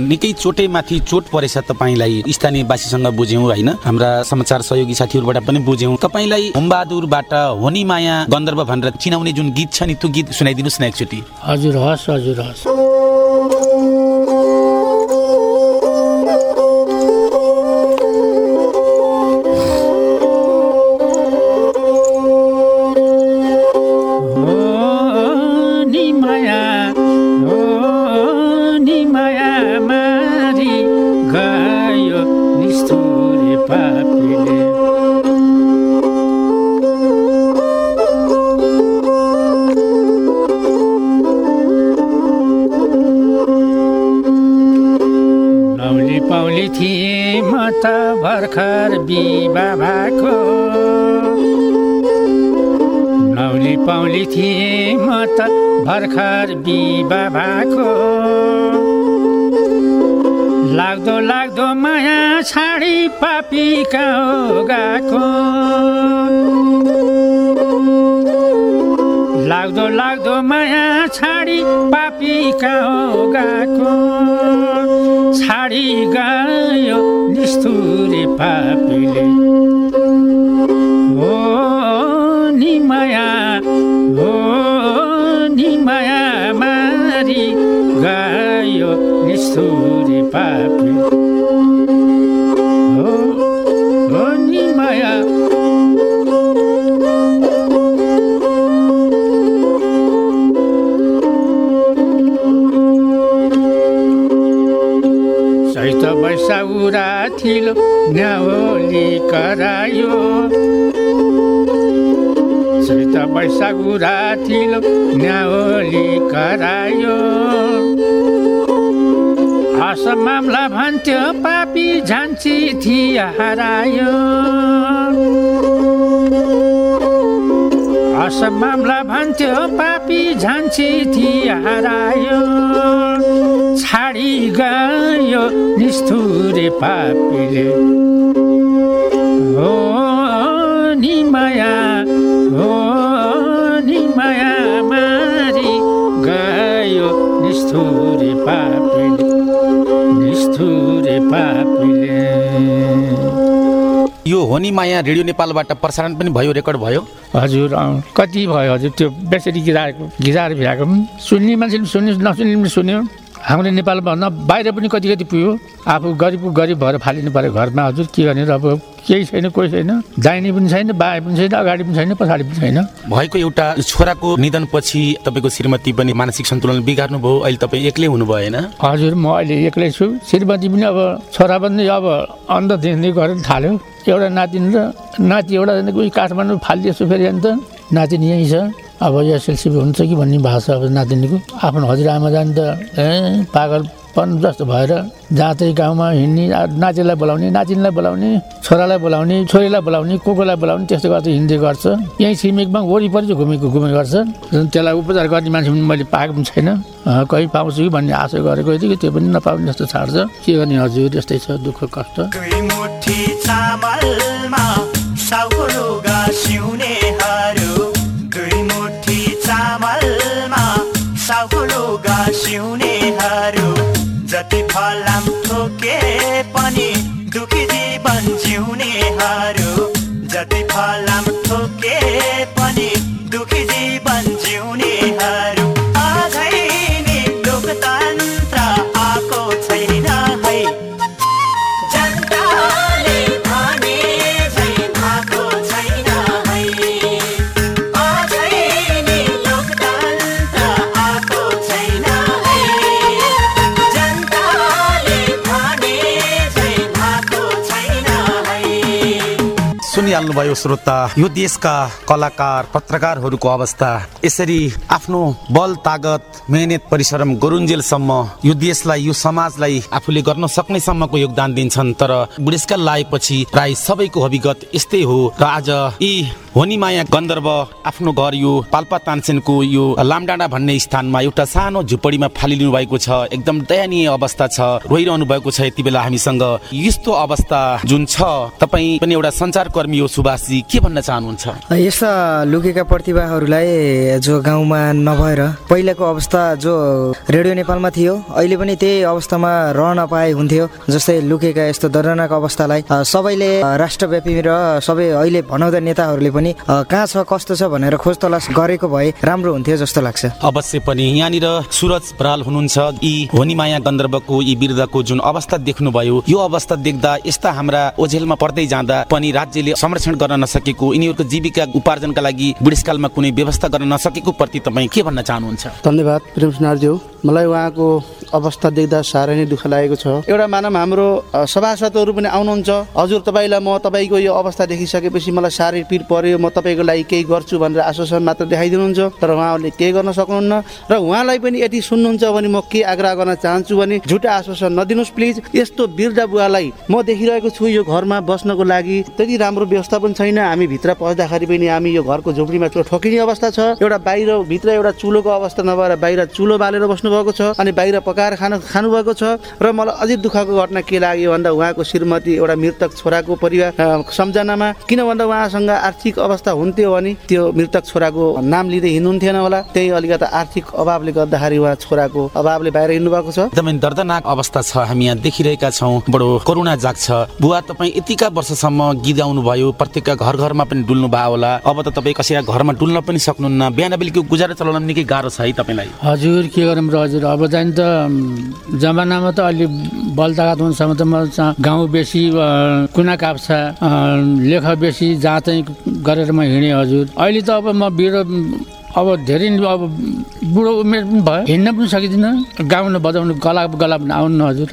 निकै चोटेमाथि चोट परेछ तपाईँलाई स्थानीयवासीसँग बुझ्यौँ होइन? हाम्रा समाचार सहयोगी साथीहरूबाट पनि बुझ्यौँ। तपाईँलाई होमबहादुरबाट होनी माया गन्धर्व भनेर चिनाउने जुन गीत छ नि त्यो गीत सुनाइदिनुहोस् न एकचोटि। हजुर हस् हजुर हस्। भएको नौली पाउली थिएँ म त भर्खर बिहा भएको लाग्दो लाग्दो माया छाडी पापी गएको लाग्दो लाग्दो माया छाडी पापी गएको छाडी गयो निष्ठुरी पापीले। निष्ठुरी पापी हो हो नि माया चैत बैसाउरा थिलो न्याउली करायो चैत बैसाउरा थिलो न्याउली करायो हस मामला भन्थ्यो पापी झान्ची थिया हरायो हस मामला भन्थ्यो पापी झान्ची थिया हरायो छाडी गयो निष्ठुरे पापीले। हो नि माया हो नि माया मारी गयो निष्ठुरे पापीले यो होनी माया रेडियो नेपालबाट प्रसारण पनि भयो रेकर्ड भयो? हजुर कति भयो हजुर? त्यो बेसरी गिराएको गिराएर भ्याएको पनि सुन्ने मान्छेले सुन्यो नसुन्ने पनि सुन्यो। हाम्रो नेपालमा भन्दा बाहिर पनि कति कति पुग्यो। आफू गरिबको गरिब भएर फालिनु पऱ्यो घरमा। हजुर के गर्ने र अब केही छैन कोही छैन। दाहिने पनि छैन बाएँ पनि छैन अगाडि पनि छैन पछाडि पनि छैन। भएको एउटा छोराको निधनपछि तपाईँको श्रीमती पनि मानसिक सन्तुलन बिगार्नु भयो अहिले तपाईँ एक्लै हुनुभयो होइन? हजुर म अहिले एक्लै छु। श्रीमती पनि अब छोरा पनि अब अन्त देख्ने गरेर थाल्यो। एउटा नातिनी र नाति एउटा उयो काठमाडौँ फालिदिएछु फेरि अन्त। नातिनी यहीँ छ। अब एसएलसी हुन्छ कि भन्ने छ अब नातिनीको। आफ्नो हजुरआमा जाने त ए पागलपन जस्तो भएर जहाँ गाउँमा हिँड्ने नातिलाई बोलाउने नातिनीलाई बोलाउने छोरालाई बोलाउने छोरीलाई बोलाउने को कोलाई बोलाउने त्यस्तो गर्दै हिँड्दै गर्छ। यहीँ छिमेकमा वरिपरि चाहिँ घुमेको घुमे गर्छ। त्यसलाई उपचार गर्ने मान्छे पनि मैले पाएको पनि छैन। कहीँ पाउँछु कि भन्ने आशा गरेको थियो कि त्यो पनि नपाउने जस्तो छाड्छ। के गर्ने हजुर यस्तै छ दुःख कष्ट। दुई साउको लुगा सिउनेहरू जति फलाम ठोके पनि दुखी जीवन जिउनेहरू जति फलाम ठोके सुनिहाल्नुभयो श्रोता। यो देशका कलाकार पत्रकारहरूको अवस्था। यसरी आफ्नो बल तागत मेहनत परिश्रम गरुन्जेलसम्म यो देशलाई यो समाजलाई आफूले गर्न सक्ने सम्मको योगदान दिन्छन्। तर बुढेसकाल लागेपछि प्राय सबैको अभिगत यस्तै हो र आज यी होनी माया गन्धर्व आफ्नो घर यो पाल्पा तानसेनको यो लामडाँडा भन्ने स्थानमा एउटा सानो झुपडीमा फालिलिनु भएको छ एकदम दयनीय अवस्था छ रोइरहनु भएको छ यति बेला हामीसँग। यस्तो अवस्था जुन छ तपाईँ पनि एउटा सञ्चारकर्मी हो सुभाषजी के भन्न चाहनुहुन्छ? यस्ता लुकेका प्रतिभाहरूलाई जो गाउँमा नभएर पहिलाको अवस्था जो रेडियो नेपालमा थियो अहिले पनि त्यही अवस्थामा रहन पाए हुन्थ्यो जस्तै लुकेका यस्तो दर्दनाक अवस्थालाई सबैले राष्ट्रव्यापी र सबै अहिले भनाउँदा नेताहरूले पनि कहाँ छ कस्तो छ भनेर खोज तलास गरेको भए राम्रो हुन्थ्यो जस्तो लाग्छ। अवश्य पनि यहाँनिर सुरज बराल हुनुहुन्छ। यी होनी माया गन्धर्वको यी वृद्धको जुन अवस्था देख्नुभयो यो अवस्था देख्दा यस्ता हाम्रा ओझेलमा पर्दै जाँदा पनि राज्यले संरक्षण गर्न नसकेको यिनीहरूको जीविका उपार्जनका लागि बुढेसकालमा कुनै व्यवस्था गर्न नसकेको प्रति तपाईँ के भन्न चाहनुहुन्छ? धन्यवाद प्रेम सुनारज्यू मलाई उहाँको अवस्था देख्दा साह्रै नै दुःख लागेको छ। एउटा मानव हाम्रो सभासदहरू पनि आउनुहुन्छ। हजुर तपाईँलाई म तपाईँको यो अवस्था देखिसकेपछि मलाई साह्रै पिर पर्यो। म तपाईँको लागि केही गर्छु भनेर आश्वासन मात्र देखाइदिनुहुन्छ। तर उहाँहरूले केही गर्न सक्नुहुन्न। र उहाँलाई पनि यदि सुन्नुहुन्छ भने म के आग्रह गर्न चाहन्छु भने झुटा आश्वासन नदिनुहोस् प्लिज। यस्तो वृद्ध बुवालाई म देखिरहेको छु यो घरमा बस्नको लागि। त्यति राम्रो व्यवस्था पनि छैन। हामी भित्र पस्दाखेरि पनि हामी यो घरको झोपडीमा ठोकिने अवस्था छ। एउटा बाहिर भित्र एउटा चुलोको अवस्था नभएर बाहिर चुलो बालेर बस्नु भएको छ अनि बाहिर पकाएर खान खानुभएको छ र मलाई अझै दुःखको घटना के लाग्यो भन्दा उहाँको श्रीमती एउटा मृतक छोराको परिवार सम्झनामा किन भन्दा उहाँसँग आर्थिक अवस्था हुन्थ्यो भने त्यो मृतक छोराको नाम लिँदै हिँड्नुहुन्थेन होला। त्यही अलिकति आर्थिक अभावले गर्दाखेरि उहाँ छोराको अभावले बाहिर हिँड्नु भएको छ। एकदमै दर्दनाक अवस्था छ। हामी यहाँ देखिरहेका छौँ। बडो करुणा जाग्छ बुवा तपाईँ यतिका वर्षसम्म गीत गाउनु भयो प्रत्येकका घर घरमा पनि डुल्नु भयो होला। अब त तपाईँ कसैका घरमा डुल्न पनि सक्नुहुन्न। बिहान बेलुकी गुजारा चलाउन निकै गाह्रो छ है तपाईँलाई। हजुर के गरौँ र? हजुर अब चाहिँ त जमानामा त अलि बल तागत हुनसम्म त म गाउँ बेसी कुना काप्छा अ, लेख बेसी जहाँ चाहिँ गरेर म हिँडेँ हजुर। अहिले त अब म बिरो अब धेरै अब बुढो उमेर पनि भयो हिँड्न पनि सकिँदिनँ गाउन बजाउनु गला गला पनि आउनु हजुर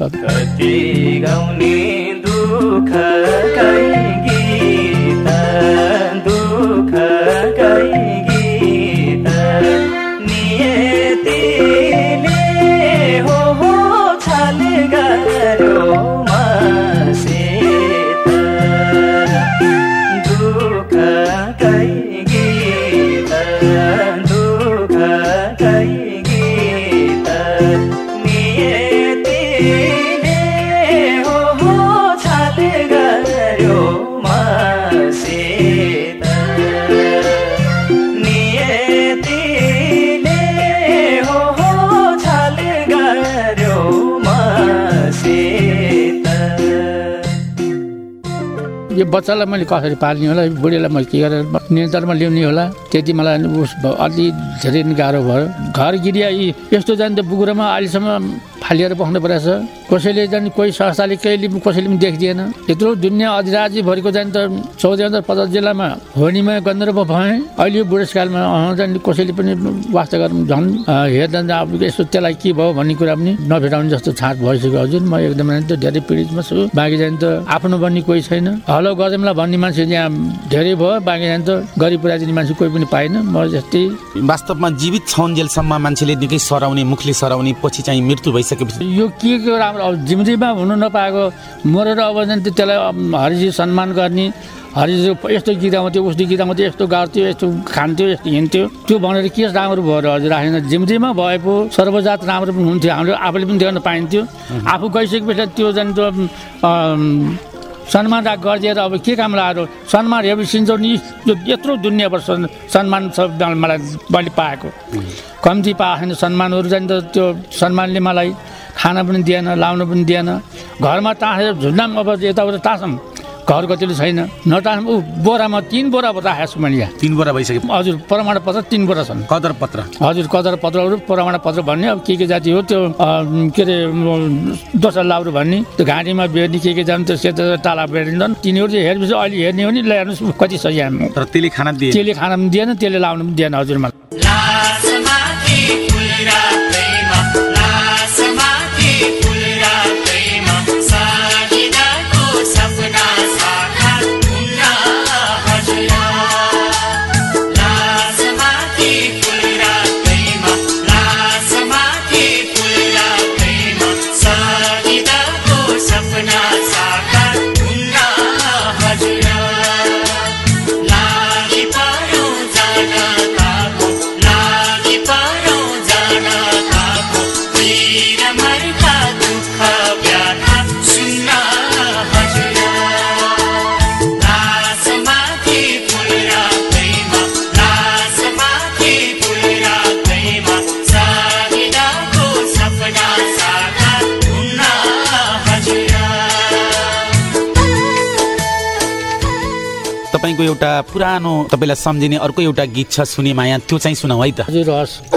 बच्चालाई मैले कसरी पाल्ने होला बुढीलाई मैले के गरेर नियन्त्रणमा ल्याउने होला त्यति मलाई उस अलि धेरै गाह्रो भयो। घर गिरिया यस्तो जाने त बुकुरामा अहिलेसम्म फालिएर बस्नु परेछ। कसैले जाने कोही संस्थाले कहिले पनि कसैले पनि देखिदिएन। यत्रो दुनियाँ अधिराज्यभरिको जाने त चौध हजार पचास जिल्लामा होनीमा गन्धर्व भएँ। अहिले बुढेसकालमा जाने कसैले पनि वास्ता गर्नु झन् हेर्दा अब यसो त्यसलाई के भयो भन्ने कुरा पनि नभेटाउने जस्तो छाँट भइसक्यो। हजुर म एकदमै त धेरै पीडितमा छु। बाँकी जाने त आफ्नो भन्ने कोही छैन। हलो गजमलाई भन्ने मान्छे यहाँ धेरै भयो। बाँकी जाने त गरिब पुऱ्याइदिने मान्छे कोही पनि पाएन। म जस्तै वास्तवमा जीवित छौन्जेलसम्म मान्छेले निकै सराउने मुखले सराउने पछि चाहिँ मृत्यु यो के के राम्रो अब जिम्दीमा हुनु नपाएको मरेर अब जाने त त्यसलाई हरिजी सम्मान गर्ने हरिजी यस्तो गीत आउँथ्यो उस्तो गीत आउँथ्यो यस्तो गाउँथ्यो यस्तो खान्थ्यो यस्तो हिँड्थ्यो। त्यो भनेर के राम्रो भयो र हजुर राखेन। जिम्दीमा भए पो सर्वजात राम्रो पनि हुन्थ्यो हामीले आफूले पनि देख्न पाइन्थ्यो। आफू गइसकेपछि त्यो जाने त्यो राख गरिदिएर अब के काम लाग्यो? सम्मान हेर्नु सिन्चो नि यो यत्रो दुनियाँभर सन्- सम्मान छ मलाई मैले पाएको। कम्ती पाएको छैन सम्मानहरू जान्छ त्यो सम्मानले मलाई खाना पनि दिएन लाउनु पनि दिएन। घरमा टाँसेर झुन्डाम अब यताउता टाँसौँ घर कतिले छैन। नटाँसौँ ऊ बोरामा तिन बोरा राखेको छु मैले यहाँ। तिन बोरा भइसके हजुर प्रमाण पत्र तिन बोरा छन्। कदर पत्र। हजुर कदर पत्रहरू प्रमाण पत्र भन्ने अब के के जाति हो त्यो के अरे दोस्रो लाउरो भन्ने त्यो घाँटीमा बेर्ने के के जान्छ त्यो सेतो ताला बेरिन्छन् तिनीहरू चाहिँ हेरेपछि अहिले हेर्ने हो नि ल हेर्नुहोस् कति छ यहाँ। तर त्यसले खाना दिए त्यसले खाना पनि दिएन त्यसले लाउनु पनि दिएन हजुर मलाई। तपाईँको एउटा पुरानो तपाईँलाई सम्झिने अर्को एउटा गीत छ सुने माया त्यो चाहिँ सुनाऊ है त। हजुर हस्।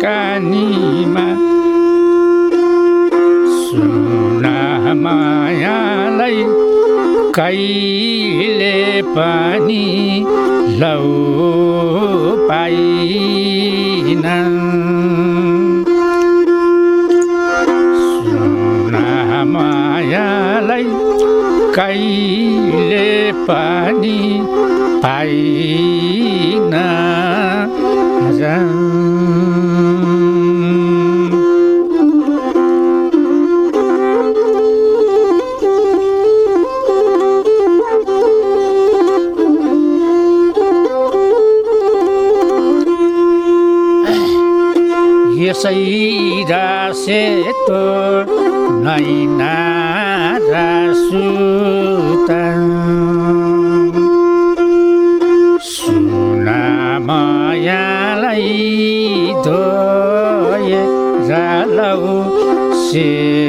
जिन्दकानीमा सुना मायालाई कहिले पनि लौ पाइन सुना मायालाई कहिले पनि पाइन मायालाई धोए जालौ सेतो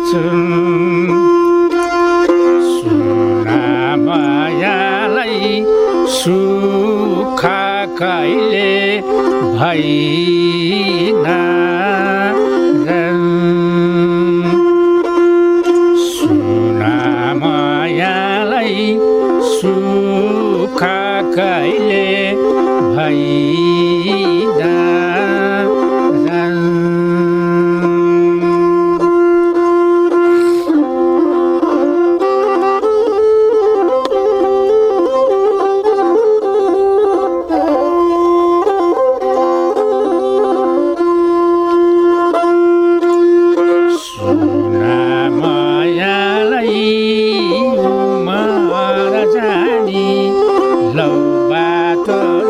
छैछन् सुना मायालाई सुख कहिले मायालाई सुख कहिले भइन लौ बाटोलाई छैन